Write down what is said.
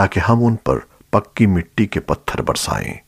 ताकि हम उन पर पक्की मिट्टी के पत्थर बरसाएँ।